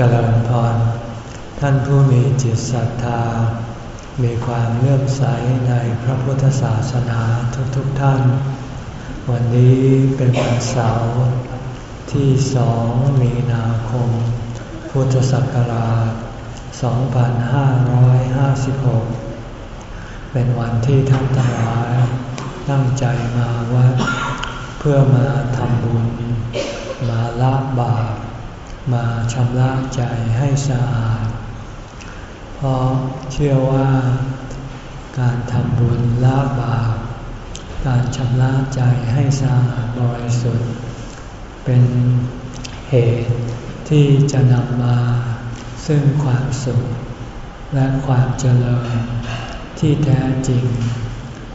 เจริญพร ท่านผู้มีจิตศรัทธา มีความเลื่อมใสในพระพุทธศาสนาทุกๆทท่าน วันนี้เป็นวันเสาร์ที่สองมีนาคม พุทธศักราช 2556 เป็นวันที่ท่านทั้งหลายตั้งใจมาวัดเพื่อมาทำบุญ มาละบาป มาชำระใจให้สะอาด เพราะเชื่อว่าการทำบุญละบาปการชำระใจให้สะอาดบริสุทธิ์ เป็นเหตุที่จะนำมาซึ่งความสุข และความเจริญที่แท้จริง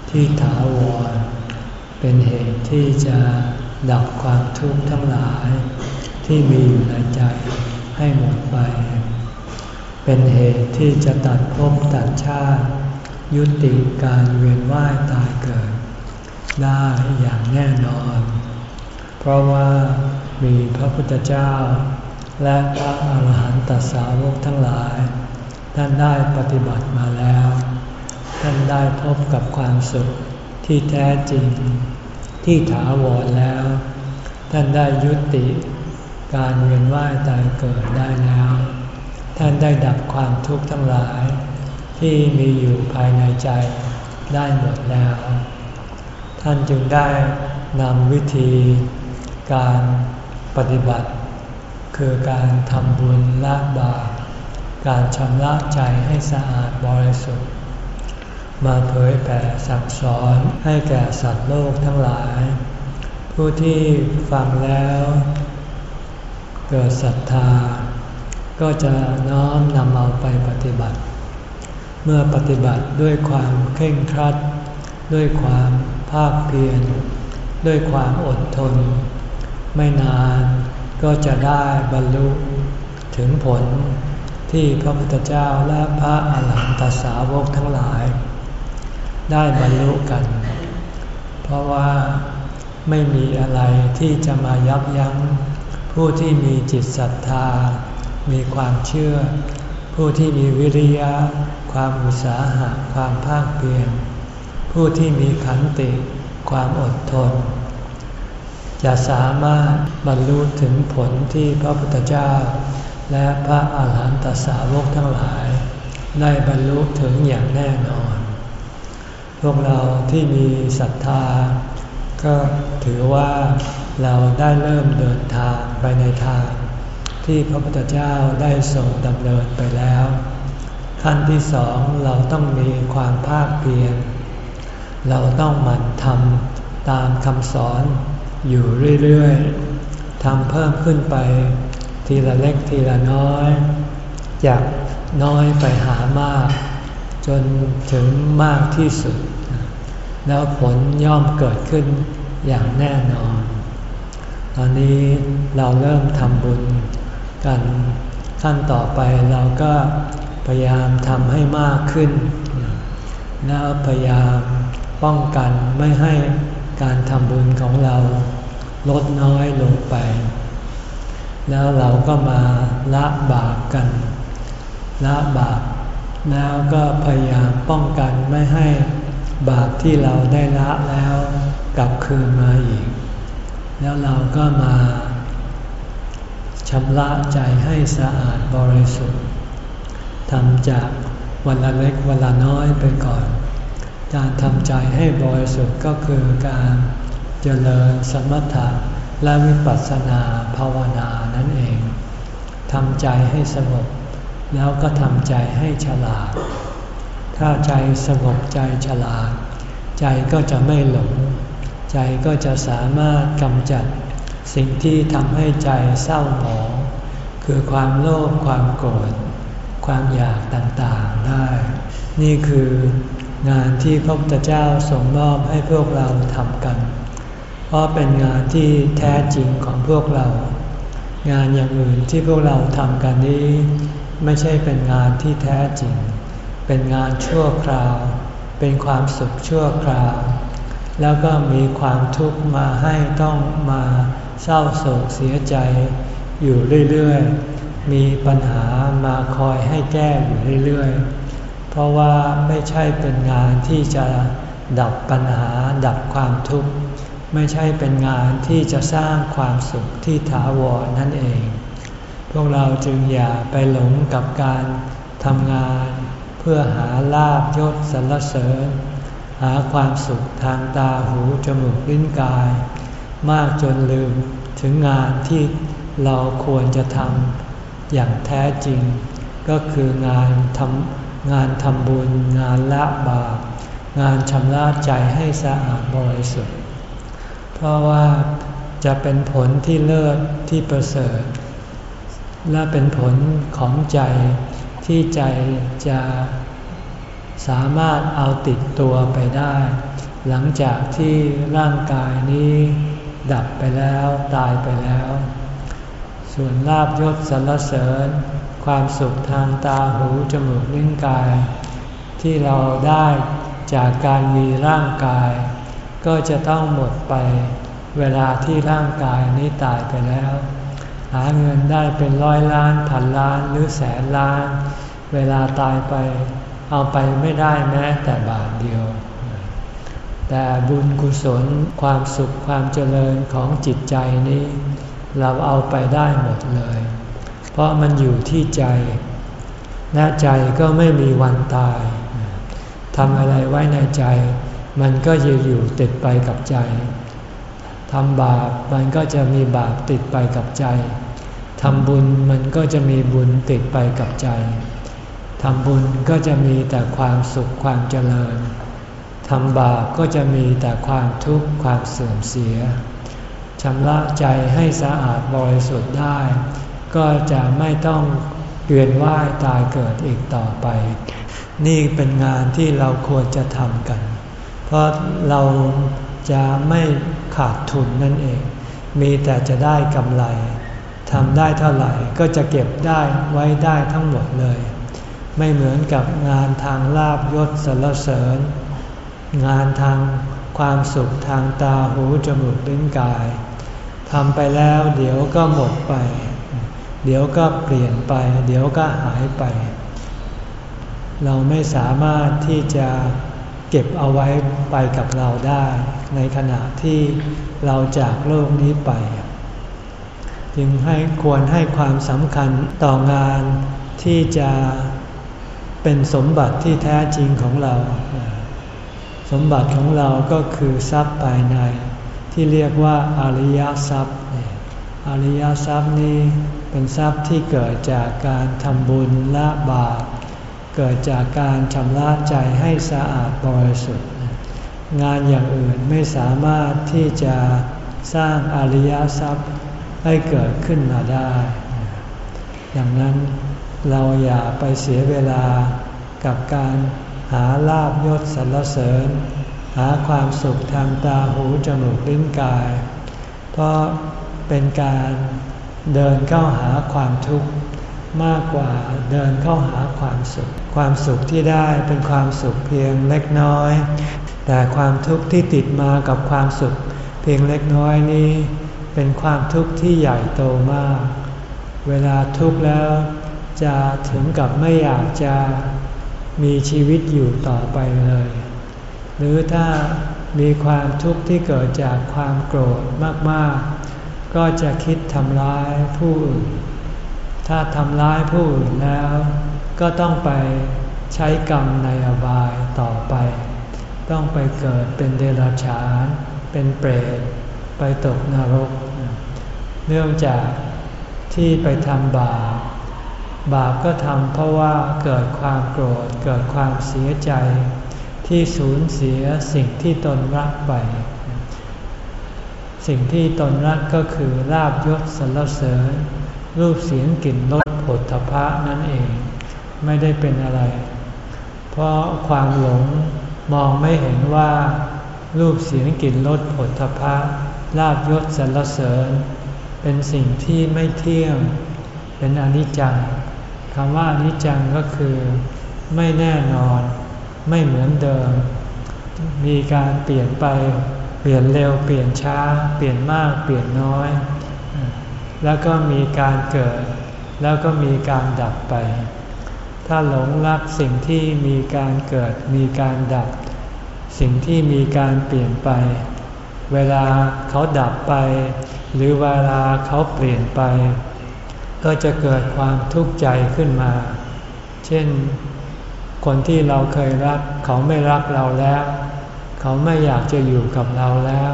ที่ถาวร เป็นเหตุที่จะดับความทุกข์ทั้งหลาย ที่มีอยู่ในใจให้หมดไป เป็นเหตุที่จะตัดภพตัดชาติ ยุติการเวียนว่ายตายเกิด ได้อย่างแน่นอน เพราะว่ามีพระพุทธเจ้า และพระอาหารหันตสาวกทั้งหลาย ท่านได้ปฏิบัติมาแล้ว ท่านได้พบกับความสุขที่แท้จริงที่ถาวรแล้ว ท่านได้ยุติ การเวียนว่ายตายเกิดได้แล้ว ท่านได้ดับความทุกข์ทั้งหลาย ที่มีอยู่ภายในใจได้หมดแล้ว ท่านจึงได้นำวิธีการปฏิบัติ คือการทำบุญละบาปการชำระใจให้สะอาดบริสุทธิ์ มาเผยแผ่สั่งสอนให้แก่สัตว์โลกทั้งหลาย ผู้ที่ฟังแล้ว เกิดศรัทธา ก็จะน้อมนำเอาไปปฏิบัติ เมื่อปฏิบัติด้วยความเคร่งครัด ด้วยความภาคเพียร ด้วยความอดทน ไม่นานก็จะได้บรรลุถึงผลที่พระพุทธเจ้าและพระอาหารหันตสาวกทั้งหลาย ได้บรรลุกัน เพราะว่าไม่มีอะไรที่จะมายับยั้ง ผู้ที่มีจิตศรัทธา มีความเชื่อ ผู้ที่มีวิริยะ ความอุตสาหะ ความภาคเพียร ผู้ที่มีขันติ ความอดทน จะสามารถบรรลุถึงผลที่พระพุทธเจ้า และพระอาหารหันตสาวกทั้งหลาย ได้บรรลุถึงอย่างแน่นอน พวกเราที่มีศรัทธา ก็ถือว่า เราได้เริ่มเดินทางไปในทาง ที่พระพุทธเจ้าได้ส่งดำเนินไปแล้ว ขั้นที่สองเราต้องมีความภาคเพียรเราต้องหมั่นทำตามคำสอนอยู่เรื่อยๆทำเพิ่มขึ้นไป ทีละเล็กทีละน้อย จากน้อยไปหามาก จนถึงมากที่สุด แล้วผลย่อมเกิดขึ้นอย่างแน่นอน ตอนนี้เราเริ่มทำบุญกันขั้นต่อไปเราก็พยายามทำให้มากขึ้นแล้วพยายามป้องกันไม่ให้การทำบุญของเราลดน้อยลงไป แล้วเราก็มาละบาปกัน ละบาปแล้วก็พยายามป้องกันไม่ให้บาปที่เราได้ละแล้วกลับคืนมาอีก แล้วเราก็มาชำระใจให้สะอาดบริสุทธิ์ทำจากวันละเล็กวันละน้อยไปก่อน การทำใจให้บริสุทธิ์ก็คือการเจริญสมถะและวิปัสสนาภาวนานั่นเองทำใจให้สงบ แล้วก็ทำใจให้ฉลาด ถ้าใจสงบใจฉลาด ใจก็จะไม่หลง ใจก็จะสามารถกำจัดสิ่งที่ทำให้ใจเศร้าหมอง คือความโลภความโกรธความอยากต่างๆได้ นี่คืองานที่พระพุทธเจ้าส่งมอบให้พวกเราทำกัน เพราะเป็นงานที่แท้จริงของพวกเรา งานอย่างอื่นที่พวกเราทำกันนี้ ไม่ใช่เป็นงานที่แท้จริง เป็นงานชั่วคราว เป็นความสุขชั่วคราว แล้วก็มีความทุกข์มาให้ต้องมาเศร้าโศกเสียใจอยู่เรื่อยๆ มีปัญหามาคอยให้แก้อยู่เรื่อยๆ เพราะว่าไม่ใช่เป็นงานที่จะดับปัญหาดับความทุกข์ ไม่ใช่เป็นงานที่จะสร้างความสุขที่ถาวรนั่นเอง พวกเราจึงอย่าไปหลงกับการทำงาน เพื่อหาลาบยศสรรเสริญ หาความสุขทางตาหูจมูกลิ้นกาย มากจนลืมถึงงานที่เราควรจะทำอย่างแท้จริง ก็คืองานทำงานทำบุญ งานละบาปงานชำระใจให้สะอาดบริสุทธิ์ เพราะว่าจะเป็นผลที่เลิศที่ประเสริฐ และเป็นผลของใจที่ใจจะ สามารถเอาติดตัวไปได้ หลังจากที่ร่างกายนี้ดับไปแล้วตายไปแล้ว ส่วนลาบยศสรรเสริญ ความสุขทางตาหูจมูกลิ้นกาย ที่เราได้จากการมีร่างกาย ก็จะต้องหมดไปเวลาที่ร่างกายนี้ตายไปแล้ว หาเงินได้เป็นร้อยล้านพันล้านหรือแสนล้าน เวลาตายไป เอาไปไม่ได้แม้แต่บาทเดียว แต่บุญกุศลความสุขความเจริญของจิตใจนี้ เราเอาไปได้หมดเลย เพราะมันอยู่ที่ใจ และใจก็ไม่มีวันตายทำอะไรไว้ในใจ มันก็จะอยู่ติดไปกับใจทำบาปมันก็จะมีบาปติดไปกับใจทำบุญมันก็จะมีบุญติดไปกับใจ ทำบุญก็จะมีแต่ความสุขความเจริญ ทำบาปก็จะมีแต่ความทุกข์ความเสื่อมเสีย ชำระใจให้สะอาดบริสุทธิ์ได้ ก็จะไม่ต้องเวียนว่ายตายเกิดอีกต่อไป นี่เป็นงานที่เราควรจะทำกัน เพราะเราจะไม่ขาดทุนนั่นเอง มีแต่จะได้กำไร ทำได้เท่าไหร่ก็จะเก็บได้ไว้ได้ทั้งหมดเลย ไม่เหมือนกับงานทางลาบยศสรรเสริญ งานทางความสุขทางตาหูจมูกลิ้นกายทำไปแล้วเดี๋ยวก็หมดไป เดี๋ยวก็เปลี่ยนไป เดี๋ยวก็หายไป เราไม่สามารถที่จะเก็บเอาไว้ไปกับเราได้ ในขณะที่เราจากโลกนี้ไป จึงให้ควรให้ความสำคัญต่องานที่จะ เป็นสมบัติที่แท้จริงของเรา สมบัติของเราก็คือทรัพย์ภายใน ที่เรียกว่าอริยทรัพย์อริยทรัพย์นี้เป็นทรัพย์ที่เกิดจากการทำบุญละบาปเกิดจากการชำระใจให้สะอาดบริสุทธิ์ งานอย่างอื่นไม่สามารถที่จะสร้างอริยทรัพย์ให้เกิดขึ้นมาได้ ดังนั้น เราอย่าไปเสียเวลากับการหาลาบยศสรรเสริญ หาความสุขทางตาหูจมูกลิ้นกาย เพราะเป็นการเดินเข้าหาความทุกข์มากกว่าเดินเข้าหาความสุข ความสุขที่ได้เป็นความสุขเพียงเล็กน้อย แต่ความทุกข์ที่ติดมากับความสุข เพียงเล็กน้อยนี้ เป็นความทุกข์ที่ใหญ่โตมาก เวลาทุกข์แล้ว จะถึงกับไม่อยากจะมีชีวิตอยู่ต่อไปเลย หรือถ้ามีความทุกข์ที่เกิดจากความโกรธมากๆ ก็จะคิดทำร้ายผู้อื่น ถ้าทำร้ายผู้อื่นแล้ว ก็ต้องไปใช้กรรมในอบายต่อไป ต้องไปเกิดเป็นเดรัจฉาน เป็นเปรต ไปตกนรก เนื่องจากที่ไปทำบาป บาปก็ทำเพราะว่าเกิดความโกรธเกิดความเสียใจ ที่สูญเสียสิ่งที่ตนรักไป สิ่งที่ตนรักก็คือลาบยศสรรเสริญ รูปเสียงกลิ่นรสผลทพะนั่นเอง ไม่ได้เป็นอะไร เพราะความหลงมองไม่เห็นว่า รูปเสียงกลิ่นรสผลทพะลาบยศสรรเสริญ เป็นสิ่งที่ไม่เที่ยง เป็นอนิจจัง คำว่าอนิจจังก็คือไม่แน่นอน ไม่เหมือนเดิม มีการเปลี่ยนไป เปลี่ยนเร็ว เปลี่ยนช้า เปลี่ยนมาก เปลี่ยนน้อย แล้วก็มีการเกิด แล้วก็มีการดับไป ถ้าหลงรักสิ่งที่มีการเกิด มีการดับ สิ่งที่มีการเปลี่ยนไป เวลาเขาดับไป หรือเวลาเขาเปลี่ยนไป ก็จะเกิดความทุกข์ใจขึ้นมา เช่น คนที่เราเคยรัก เขาไม่รักเราแล้ว เขาไม่อยากจะอยู่กับเราแล้ว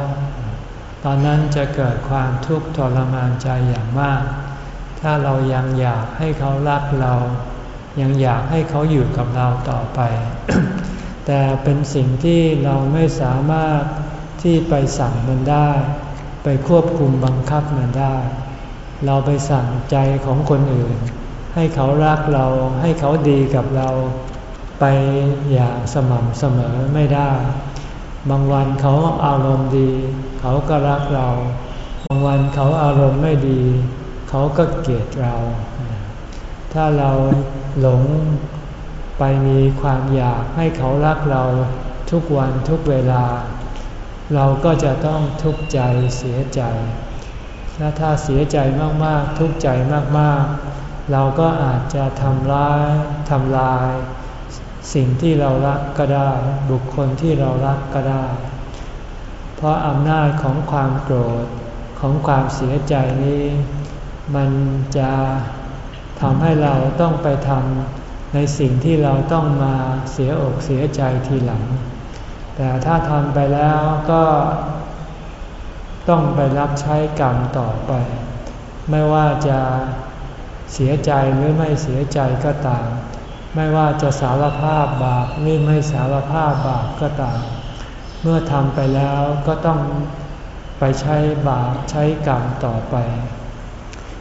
ตอนนั้นจะเกิดความทุกข์ทรมานใจอย่างมาก ถ้าเรายังอยากให้เขารักเรา ยังอยากให้เขาอยู่กับเราต่อไป แต่เป็นสิ่งที่เราไม่สามารถที่ไปสั่งมันได้ ไปควบคุมบังคับมันได้ เราไปสั่งใจของคนอื่น ให้เขารักเราให้เขาดีกับเราไปอย่างสม่ำเสมอไม่ได้ บางวันเขาอารมณ์ดี เขาก็รักเรา บางวันเขาอารมณ์ไม่ดี เขาก็เกลียดเรา ถ้าเราหลงไปมีความอยากให้เขารักเราทุกวันทุกเวลา เราก็จะต้องทุกข์ใจเสียใจ และถ้าเสียใจมากๆ ทุกข์ใจมากๆ เราก็อาจจะทำร้ายทำลาย สิ่งที่เรารักก็ได้ บุคคลที่เรารักก็ได้ เพราะอำนาจของความโกรธของความเสียใจนี้ มันจะทำให้เราต้องไปทำในสิ่งที่เราต้องมาเสียอกเสียใจทีหลัง แต่ถ้าทำไปแล้วก็ ต้องไปรับใช้กรรมต่อไป ไม่ว่าจะเสียใจหรือไม่เสียใจก็ตาม ไม่ว่าจะสารภาพบาปหรือไม่สารภาพบาปก็ตาม เมื่อทำไปแล้วก็ต้องไปใช้บาปใช้กรรมต่อไป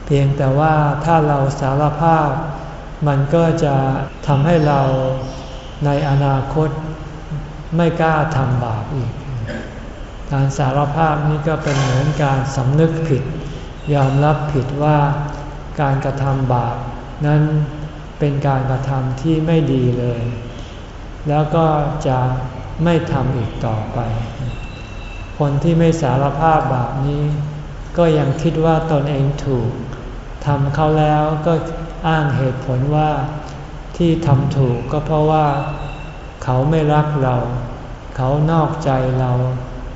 เพียงแต่ว่าถ้าเราสารภาพ มันก็จะทำให้เราในอนาคตไม่กล้าทำบาปอีก การสารภาพนี้ก็เป็นเหมือนการสำนึกผิด ยอมรับผิดว่าการกระทำบาปนั้นเป็นการกระทำที่ไม่ดีเลย แล้วก็จะไม่ทำอีกต่อไป คนที่ไม่สารภาพบาปนี้ ก็ยังคิดว่าตนเองถูกทำเขาแล้วก็อ้างเหตุผลว่าที่ทำถูกก็เพราะว่า เขาไม่รักเรา เขานอกใจเรา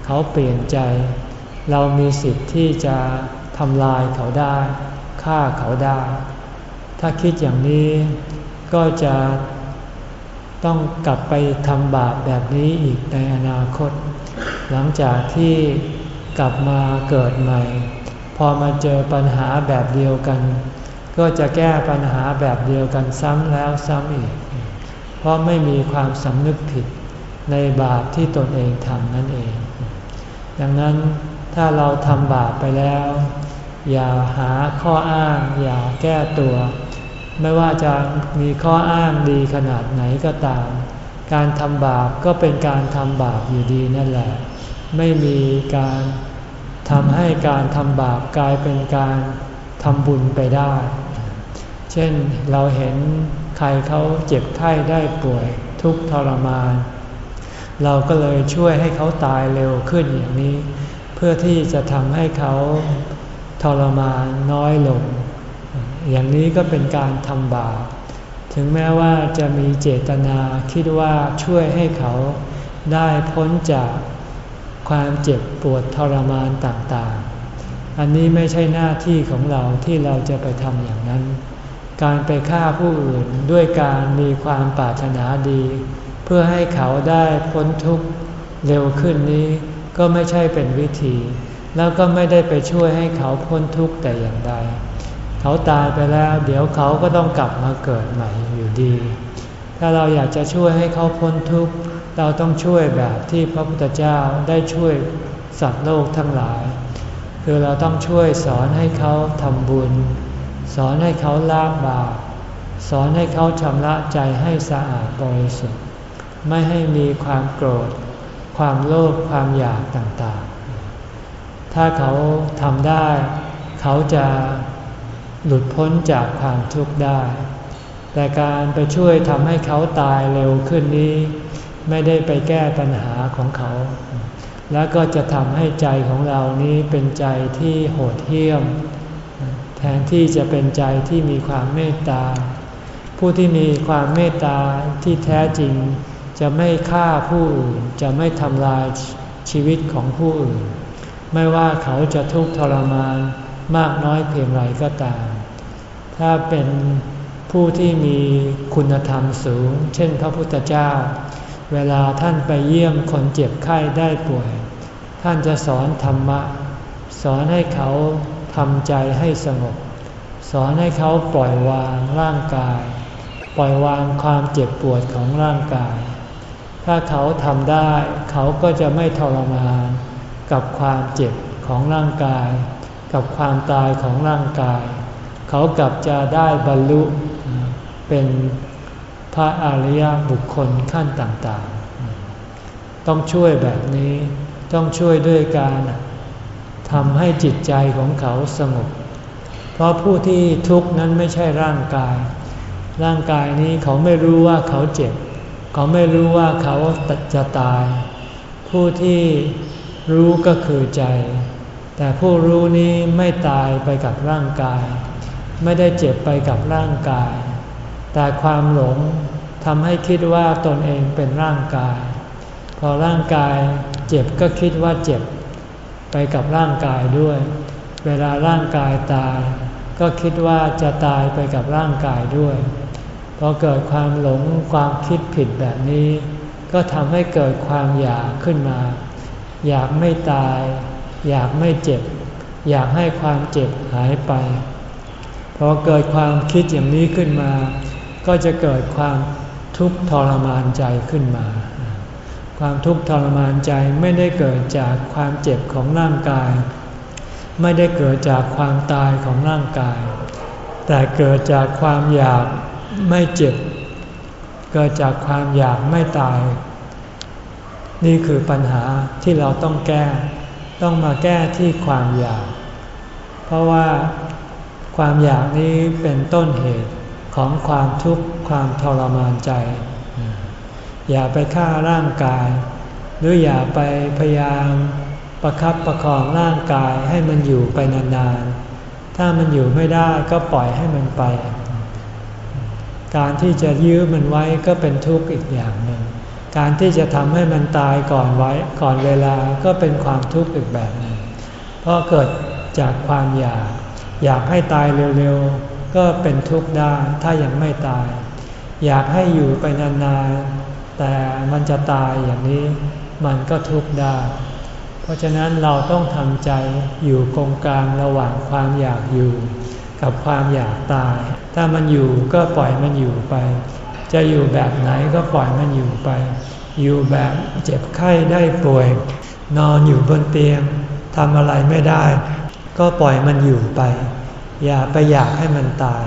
เขาเปลี่ยนใจ เรามีสิทธิ์ที่จะทำลายเขาได้ฆ่าเขาได้ ถ้าคิดอย่างนี้ก็จะต้องกลับไปทำบาปแบบนี้อีกในอนาคต หลังจากที่กลับมาเกิดใหม่ พอมาเจอปัญหาแบบเดียวกัน ก็จะแก้ปัญหาแบบเดียวกันซ้ำแล้วซ้ำอีก เพราะไม่มีความสำนึกผิดในบาปที่ตนเองทำนั่นเอง ดังนั้นถ้าเราทำบาปไปแล้ว อย่าหาข้ออ้าง อย่าแก้ตัว ไม่ว่าจะมีข้ออ้างดีขนาดไหนก็ตาม การทำบาปก็เป็นการทำบาปอยู่ดีนั่นแหละ ไม่มีการทำให้การทำบาปกลายเป็นการทำบุญไปได้ เช่นเราเห็นใครเขาเจ็บไข้ได้ป่วยทุกทรมาน เราก็เลยช่วยให้เขาตายเร็วขึ้นอย่างนี้ เพื่อที่จะทำให้เขาทรมานน้อยลง อย่างนี้ก็เป็นการทำบาปถึงแม้ว่าจะมีเจตนาคิดว่าช่วยให้เขาได้พ้นจากความเจ็บปวดทรมานต่างๆ อันนี้ไม่ใช่หน้าที่ของเราที่เราจะไปทำอย่างนั้น การไปฆ่าผู้อื่นด้วยการมีความปรารถนาดี เพื่อให้เขาได้พ้นทุกข์เร็วขึ้นนี้ ก็ไม่ใช่เป็นวิธี แล้วก็ไม่ได้ไปช่วยให้เขาพ้นทุกข์แต่อย่างใด เขาตายไปแล้ว เดี๋ยวเขาก็ต้องกลับมาเกิดใหม่อยู่ดี ถ้าเราอยากจะช่วยให้เขาพ้นทุกข์เราต้องช่วยแบบที่พระพุทธเจ้าได้ช่วยสัตว์โลกทั้งหลาย คือเราต้องช่วยสอนให้เขาทำบุญ สอนให้เขาละบาปสอนให้เขาชำระใจให้สะอาดบริสุทธิ์ ไม่ให้มีความโกรธ ความโลภความอยากต่างๆ ถ้าเขาทำได้ เขาจะหลุดพ้นจากความทุกข์ได้ แต่การไปช่วยทำให้เขาตายเร็วขึ้นนี้ ไม่ได้ไปแก้ปัญหาของเขา แล้วก็จะทำให้ใจของเรานี้เป็นใจที่โหดเหี้ยม แทนที่จะเป็นใจที่มีความเมตตา ผู้ที่มีความเมตตาที่แท้จริง จะไม่ฆ่าผู้อื่นจะไม่ทำลายชีวิตของผู้อื่น ไม่ว่าเขาจะทุกข์ทรมานมากน้อยเพียงไรก็ตาม ถ้าเป็นผู้ที่มีคุณธรรมสูง เช่นพระพุทธเจ้า เวลาท่านไปเยี่ยมคนเจ็บไข้ได้ป่วย ท่านจะสอนธรรมะ สอนให้เขาทำใจให้สงบ สอนให้เขาปล่อยวางร่างกาย ปล่อยวางความเจ็บปวดของร่างกาย ถ้าเขาทำได้ เขาก็จะไม่ทรมานกับความเจ็บของร่างกาย กับความตายของร่างกาย เขากลับจะได้บรรลุเป็นพระอริยบุคคลขั้นต่างๆ ต้องช่วยแบบนี้ต้องช่วยด้วยการทำให้จิตใจของเขาสงบ เพราะผู้ที่ทุกข์นั้นไม่ใช่ร่างกาย ร่างกายนี้เขาไม่รู้ว่าเขาเจ็บ เขาไม่รู้ว่าเขาจะตาย ผู้ที่รู้ก็คือใจ แต่ผู้รู้นี้ไม่ตายไปกับร่างกาย ไม่ได้เจ็บไปกับร่างกาย แต่ความหลงทำให้คิดว่าตนเองเป็นร่างกาย พอร่างกายเจ็บก็คิดว่าเจ็บ ไปกับร่างกายด้วย เวลาร่างกายตาย ก็คิดว่าจะตายไปกับร่างกายด้วย พอเกิดความหลงความคิดผิดแบบนี้ ก็ทำให้เกิดความอยากขึ้นมา อยากไม่ตาย อยากไม่เจ็บ อยากให้ความเจ็บหายไป พอเกิดความคิดอย่างนี้ขึ้นมา ก็จะเกิดความทุกข์ทรมานใจขึ้นมา ความทุกข์ทรมานใจไม่ได้เกิดจากความเจ็บของร่างกาย ไม่ได้เกิดจากความตายของร่างกาย แต่เกิดจากความอยาก ไม่เจ็บ เกิดจากความอยากไม่ตาย นี่คือปัญหาที่เราต้องแก้ ต้องมาแก้ที่ความอยาก เพราะว่าความอยากนี้เป็นต้นเหตุของความทุกข์ความทรมานใจ อย่าไปฆ่าร่างกาย หรืออย่าไปพยายามประครับประคองร่างกายให้มันอยู่ไปนานๆ ถ้ามันอยู่ไม่ได้ก็ปล่อยให้มันไป การที่จะยื้อมันไว้ก็เป็นทุกข์อีกอย่างหนึ่ง การที่จะทำให้มันตายก่อนไว้ก่อนเวลาก็เป็นความทุกข์อีกแบบหนึ่ง เพราะเกิดจากความอยาก อยากให้ตายเร็วๆ ก็เป็นทุกข์ได้ถ้ายังไม่ตาย อยากให้อยู่ไปนานๆ แต่มันจะตายอย่างนี้มันก็ทุกข์ได้ เพราะฉะนั้นเราต้องทำใจอยู่กงกลางระหว่างความอยากอยู่ กับความอยากตาย ถ้ามันอยู่ก็ปล่อยมันอยู่ไป จะอยู่แบบไหนก็ปล่อยมันอยู่ไป อยู่แบบเจ็บไข้ได้ป่วย นอนอยู่บนเตียงทำอะไรไม่ได้ ก็ปล่อยมันอยู่ไป อย่าไปอยากให้มันตาย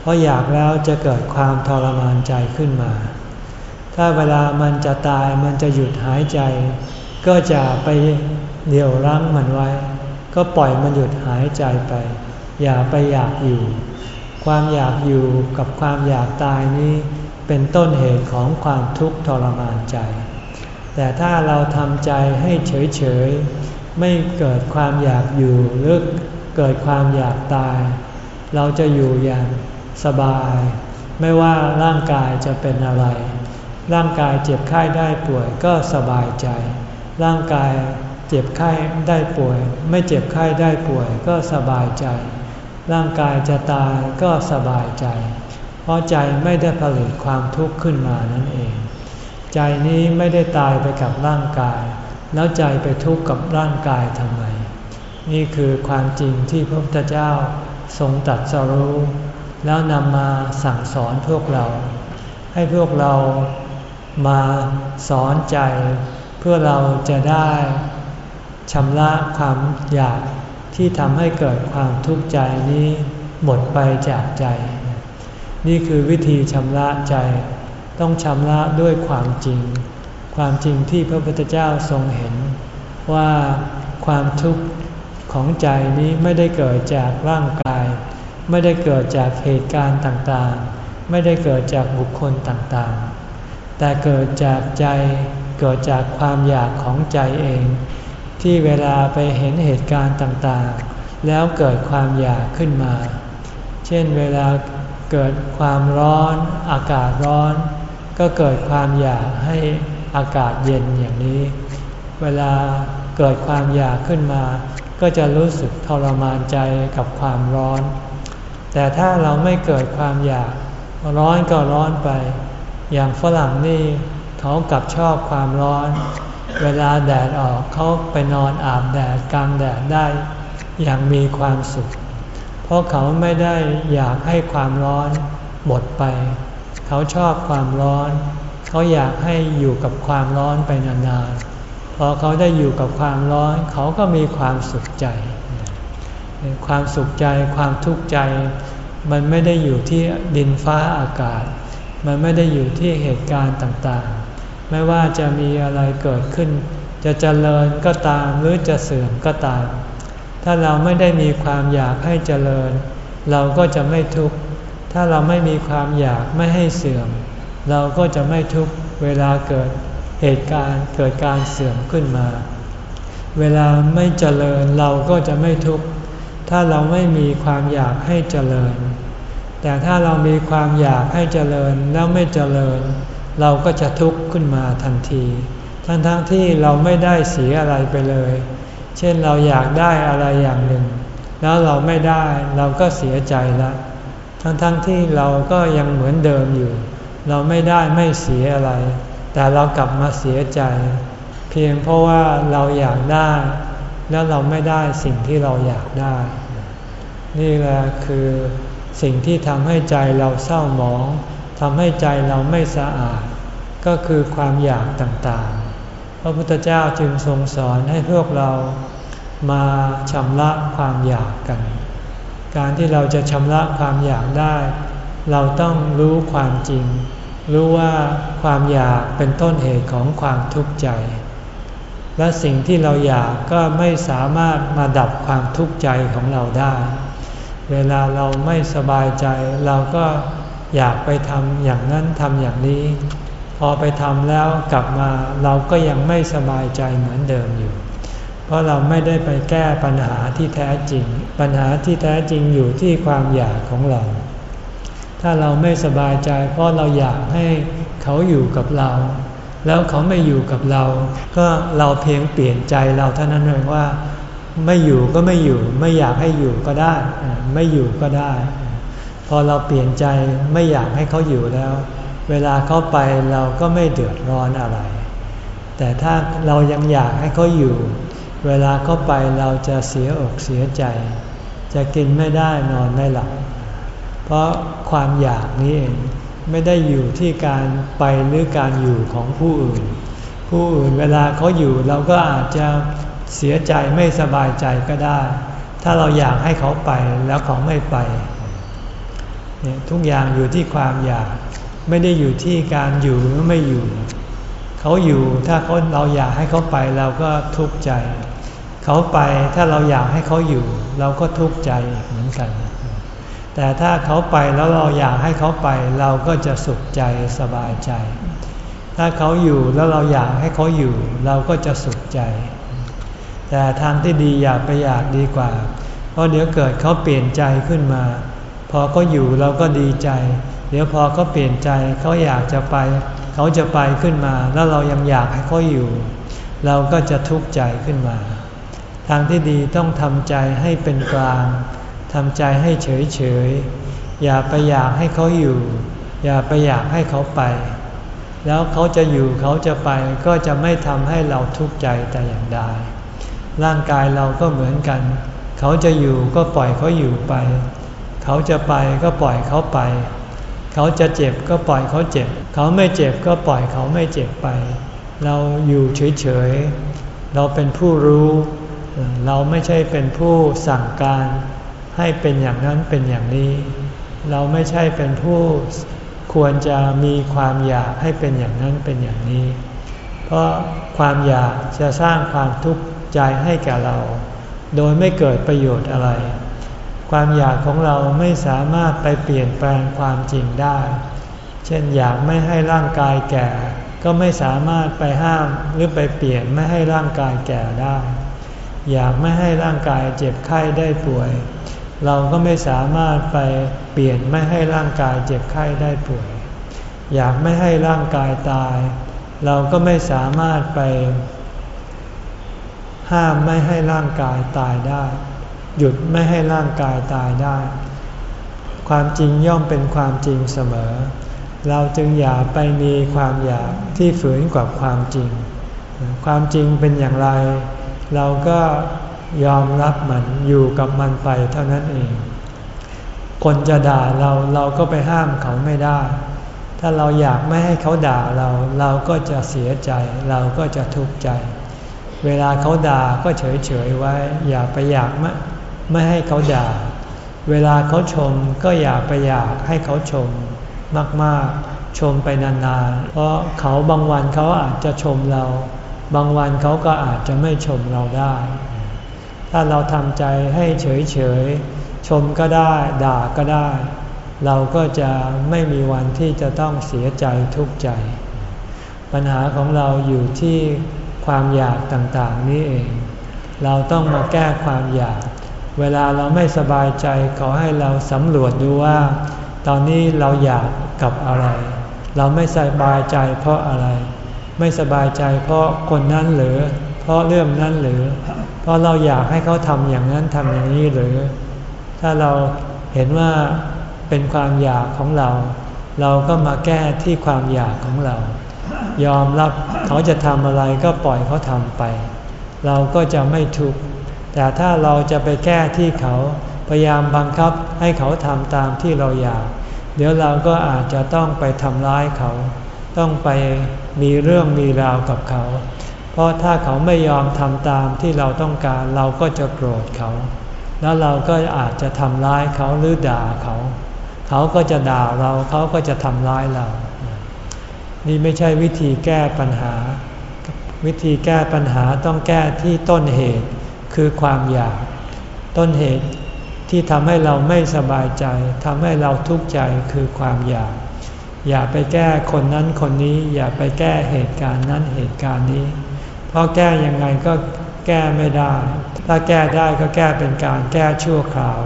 เพราะอยากแล้วจะเกิดความทรมานใจขึ้นมา ถ้าเวลามันจะตายมันจะหยุดหายใจ ก็จะไปเดี่ยวรั้งมันไว้ ก็ปล่อยมันหยุดหายใจไป อย่าไปอยากอยู่ ความอยากอยู่กับความอยากตายนี้ เป็นต้นเหตุของความทุกข์ทรมานใจ แต่ถ้าเราทำใจให้เฉยๆ ไม่เกิดความอยากอยู่หรือเกิดความอยากตาย เราจะอยู่อย่างสบาย ไม่ว่าร่างกายจะเป็นอะไร ร่างกายเจ็บไข้ได้ป่วยก็สบายใจ ร่างกายเจ็บไข้ได้ป่วย ไม่เจ็บไข้ได้ป่วยก็สบายใจ ร่างกายจะตายก็สบายใจ เพราะใจไม่ได้ผลิตความทุกข์ขึ้นมานั่นเอง ใจนี้ไม่ได้ตายไปกับร่างกาย แล้วใจไปทุกข์กับร่างกายทำไม นี่คือความจริงที่พระพุทธเจ้าทรงตัดสรู้แล้วนำมาสั่งสอนพวกเรา ให้พวกเรามาสอนใจ เพื่อเราจะได้ชำระความอยาก ที่ทำให้เกิดความทุกข์ใจนี้หมดไปจากใจ นี่คือวิธีชำระใจ ต้องชำระด้วยความจริง ความจริงที่พระพุทธเจ้าทรงเห็น ว่าความทุกข์ของใจนี้ไม่ได้เกิดจากร่างกาย ไม่ได้เกิดจากเหตุการณ์ต่างๆ ไม่ได้เกิดจากบุคคลต่างๆ แต่เกิดจากใจเกิดจากความอยากของใจเอง ที่เวลาไปเห็นเหตุการณ์ต่างๆ แล้วเกิดความอยากขึ้นมา เช่นเวลาเกิดความร้อนอากาศร้อน ก็เกิดความอยากให้อากาศเย็นอย่างนี้ เวลาเกิดความอยากขึ้นมา ก็จะรู้สึกทรมานใจกับความร้อน แต่ถ้าเราไม่เกิดความอยากร้อนก็ร้อนไป อย่างฝรั่งนี่เขากลับชอบความร้อน เวลาแดดออกเขาไปนอนอาบแดดกลางแดดได้อย่างมีความสุข เพราะเขาไม่ได้อยากให้ความร้อนหมดไป เขาชอบความร้อน เขาอยากให้อยู่กับความร้อนไปนานๆ พอเขาได้อยู่กับความร้อน เขาก็มีความสุขใจ ความสุขใจความทุกข์ใจ มันไม่ได้อยู่ที่ดินฟ้าอากาศ มันไม่ได้อยู่ที่เหตุการณ์ต่างๆ ไม่ว่าจะมีอะไรเกิดขึ้น จะเจริญก็ตามหรือจะเสื่อมก็ตาม ถ้าเราไม่ได้มีความอยากให้เจริญ เราก็จะไม่ทุกข์ ถ้าเราไม่มีความอยากไม่ให้เสื่อม เราก็จะไม่ทุกข์เวลาเกิดเหตุการณ์เกิดการเสื่อมขึ้นมา เวลาไม่เจริญเราก็จะไม่ทุกข์ ถ้าเราไม่มีความอยากให้เจริญ แต่ถ้าเรามีความอยากให้เจริญแล้วไม่เจริญ เราก็จะทุกข์ขึ้นมาทันที ทั้งๆทที่เราไม่ได้เสียอะไรไปเลย เช่นเราอยากได้อะไรอย่างหนึ่ง แล้วเราไม่ได้เราก็เสียใจละ ทั้งๆทที่เราก็ยังเหมือนเดิมอยู่ เราไม่ได้ไม่เสียอะไร แต่เรากลับมาเสียใจ เพียงเพราะว่าเราอยากได้ แล้วเราไม่ได้สิ่งที่เราอยากได้ นี่แหละคือสิ่งที่ทำให้ใจเราเศร้าหมองทำให้ใจเราไม่สะอาด ก็คือความอยากต่างๆ พระพุทธเจ้าจึงทรงสอนให้พวกเรามาชำระความอยากกัน การที่เราจะชำระความอยากได้ เราต้องรู้ความจริง รู้ว่าความอยากเป็นต้นเหตุของความทุกข์ใจ และสิ่งที่เราอยากก็ไม่สามารถมาดับความทุกข์ใจของเราได้ เวลาเราไม่สบายใจเราก็อยากไปทำอย่างนั้นทำอย่างนี้ พอไปทำแล้วกลับมาเราก็ยังไม่สบายใจเหมือนเดิมอยู่ เพราะเราไม่ได้ไปแก้ปัญหาที่แท้จริง ปัญหาที่แท้จริงอยู่ที่ความอยากของเรา ถ้าเราไม่สบายใจ เพราะเราอยากให้เขาอยู่กับเรา แล้วเขาไม่อยู่กับเรา ก็เราเพียงเปลี่ยนใจเราเท่านั้นเองว่า ไม่อยู่ก็ไม่อยู่ ไม่อยากให้อยู่ก็ได้ ไม่อยู่ก็ได้ พอเราเปลี่ยนใจไม่อยากให้เขาอยู่แล้ว เวลาเขาไปเราก็ไม่เดือดร้อนอะไร แต่ถ้าเรายังอยากให้เขาอยู่ เวลาเขาไปเราจะเสียอกเสียใจ จะกินไม่ได้นอนไม่หลับ เพราะความอยากนี้เองไม่ได้อยู่ที่การไปหรือการอยู่ของผู้อื่น ผู้อื่นเวลาเขาอยู่เราก็อาจจะเสียใจไม่สบายใจก็ได้ ถ้าเราอยากให้เขาไปแล้วเขาไม่ไปเนี่ยทุกอย่างอยู่ที่ความอยาก ไม่ได้อยู่ที่การอยู่หรือไม่อยู่ เขาอยู่ถ้าเขาเราอยากให้เขาไปเราก็ทุกข์ใจ เขาไปถ้าเราอยากให้เขาอยู่ เราก็ทุกข์ใจเหมือนกัน แต่ถ้าเขาไปแล้วเราอยากให้เขาไป เราก็จะสุขใจสบายใจ ถ้าเขาอยู่แล้วเราอยากให้เขาอยู่ เราก็จะสุขใจ แต่ทางที่ดีอย่าไปอยากดีกว่า เพราะเดี๋ยวเกิดเขาเปลี่ยนใจขึ้นมา พอเขาอยู่เราก็ดีใจ เดี๋ยวพอเขาเปลี่ยนใจเขาอยากจะไป เขาจะไปขึ้นมา แล้วเรายังอยากให้เขาอยู่ เราก็จะทุกข์ใจขึ้นมา ทางที่ดีต้องทำใจให้เป็นกลางทำใจให้เฉยเฉยอย่าไปอยากให้เขาอยู่ อย่าไปอยากให้เขาไป แล้วเขาจะอยู่เขาจะไปก็จะไม่ทำให้เราทุกข์ใจแต่อย่างใดร่างกายเราก็เหมือนกัน เขาจะอยู่ก็ปล่อยเขาอยู่ไป เขาจะไปก็ปล่อยเขาไป เขาจะเจ็บก็ปล่อยเขาเจ็บ เขาไม่เจ็บก็ปล่อยเขาไม่เจ็บไป เราอยู่เฉยๆ เราเป็นผู้รู้ เราไม่ใช่เป็นผู้สั่งการ ให้เป็นอย่างนั้นเป็นอย่างนี้ เราไม่ใช่เป็นผู้ควรจะมีความอยากให้เป็นอย่างนั้นเป็นอย่างนี้ เพราะความอยากจะสร้างความทุกข์ใจให้แก่เรา โดยไม่เกิดประโยชน์อะไร ความอยากของเราไม่สามารถไปเปลี่ยนแปลงความจริงได้ เช่นอยากไม่ให้ร่างกายแก่ ก็ไม่สามารถไปห้ามหรือไปเปลี่ยนไม่ให้ร่างกายแก่ได้ อยากไม่ให้ร่างกายเจ็บไข้ได้ป่วย เราก็ไม่สามารถไปเปลี่ยนไม่ให้ร่างกายเจ็บไข้ได้ป่วย อยากไม่ให้ร่างกายตาย เราก็ไม่สามารถไป ห้ามไม่ให้ร่างกายตายได้ หยุดไม่ให้ร่างกายตายได้ ความจริงย่อมเป็นความจริงเสมอ เราจึงอย่าไปมีความอยากที่ฝืนกว่าความจริง ความจริงเป็นอย่างไร เราก็ยอมรับมันอยู่กับมันไปเท่านั้นเอง คนจะด่าเราเราก็ไปห้ามเขาไม่ได้ ถ้าเราอยากไม่ให้เขาด่าเรา เราก็จะเสียใจ เราก็จะทุกข์ใจ เวลาเขาด่าก็เฉยเฉยไว้ อย่าไปอยาก ไม่ให้เขาด่า เวลาเขาชมก็อย่าไปอยากให้เขาชมมากๆ ชมไปนานๆ เพราะเขาบางวันเขาอาจจะชมเรา บางวันเขาก็อาจจะไม่ชมเราได้ ถ้าเราทำใจให้เฉยๆ ชมก็ได้ ด่าก็ได้ เราก็จะไม่มีวันที่จะต้องเสียใจทุกข์ใจ ปัญหาของเราอยู่ที่ความอยากต่างๆ นี่เอง เราต้องมาแก้ความอยาก เวลาเราไม่สบายใจขอให้เราสำรวจดูว่า ตอนนี้เราอยากกับอะไร เราไม่สบายใจเพราะอะไร ไม่สบายใจเพราะคนนั้นหรือ เพราะเรื่องนั้นหรือ เพราะเราอยากให้เขาทำอย่างนั้นทำอย่างนี้หรือ ถ้าเราเห็นว่าเป็นความอยากของเรา เราก็มาแก้ที่ความอยากของเรา ยอมรับเขาจะทำอะไรก็ปล่อยเขาทำไป เราก็จะไม่ทุกข์ แต่ถ้าเราจะไปแก้ที่เขาพยายามบังคับให้เขาทำตามที่เราอยาก เดี๋ยวเราก็อาจจะต้องไปทำร้ายเขา ต้องไปมีเรื่องมีราวกับเขา เพราะถ้าเขาไม่ยอมทำตามที่เราต้องการเราก็จะโกรธเขา แล้วเราก็อาจจะทำร้ายเขาหรือด่าเขา เขาก็จะด่าเราเขาก็จะทำร้ายเรา นี่ไม่ใช่วิธีแก้ปัญหา วิธีแก้ปัญหาต้องแก้ที่ต้นเหตุ คือความอยาก ต้นเหตุที่ทำให้เราไม่สบายใจทำให้เราทุกข์ใจคือความอยาก อย่าไปแก้คนนั้นคนนี้ อย่าไปแก้เหตุการณ์นั้นเหตุการณ์นี้ เพราะแก้ยังไงก็แก้ไม่ได้ ถ้าแก้ได้ก็แก้เป็นการแก้ชั่วคราว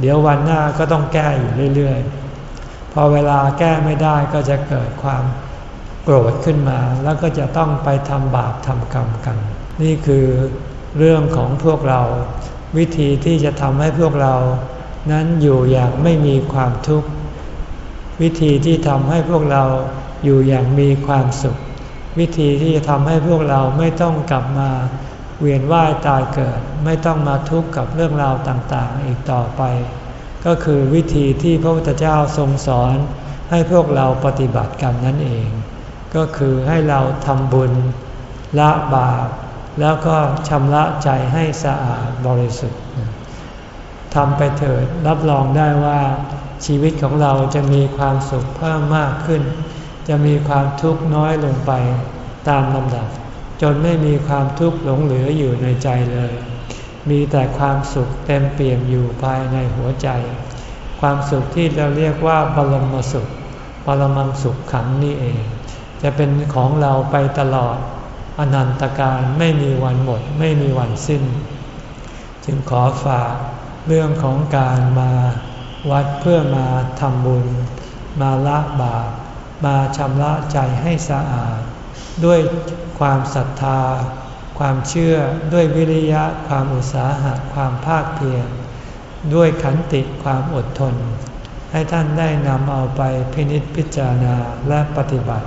เดี๋ยววันหน้าก็ต้องแก้อยู่เรื่อยๆ พอเวลาแก้ไม่ได้ก็จะเกิดความโกรธขึ้นมา แล้วก็จะต้องไปทำบาปทำกรรมกัน นี่คือ เรื่องของพวกเรา วิธีที่จะทำให้พวกเรา นั้นอยู่อย่างไม่มีความทุกข์ วิธีที่ทำให้พวกเราอยู่อย่างมีความสุข วิธีที่จะทำให้พวกเราไม่ต้องกลับมา เวียนว่ายตายเกิด ไม่ต้องมาทุกข์กับเรื่องราวต่างๆ อีกต่อไป ก็คือวิธีที่พระพุทธเจ้าทรงสอนให้พวกเราปฏิบัติกันนั่นเอง ก็คือให้เราทำบุญละบาป แล้วก็ชำระใจให้สะอาดบริสุทธิ์ทำไปเถิดรับรองได้ว่าชีวิตของเราจะมีความสุขเพิ่มมากขึ้น จะมีความทุกข์น้อยลงไปตามลำดับ จนไม่มีความทุกข์หลงเหลืออยู่ในใจเลย มีแต่ความสุขเต็มเปี่ยมอยู่ภายในหัวใจ ความสุขที่เราเรียกว่าบรมสุข ปรมังสุขขังนี่เอง จะเป็นของเราไปตลอด อนันตการไม่มีวันหมดไม่มีวันสิ้น จึงขอฝากเรื่องของการมาวัดเพื่อมาทำบุญ มาละบาปมาชำระใจให้สะอาด ด้วยความศรัทธา ความเชื่อด้วยวิริยะความอุตสาหะความภาคเพียรด้วยขันติความอดทน ให้ท่านได้นำเอาไปพินิจพิจารณาและปฏิบัติ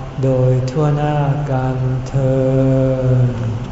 โดยทั่วหน้ากันเธอ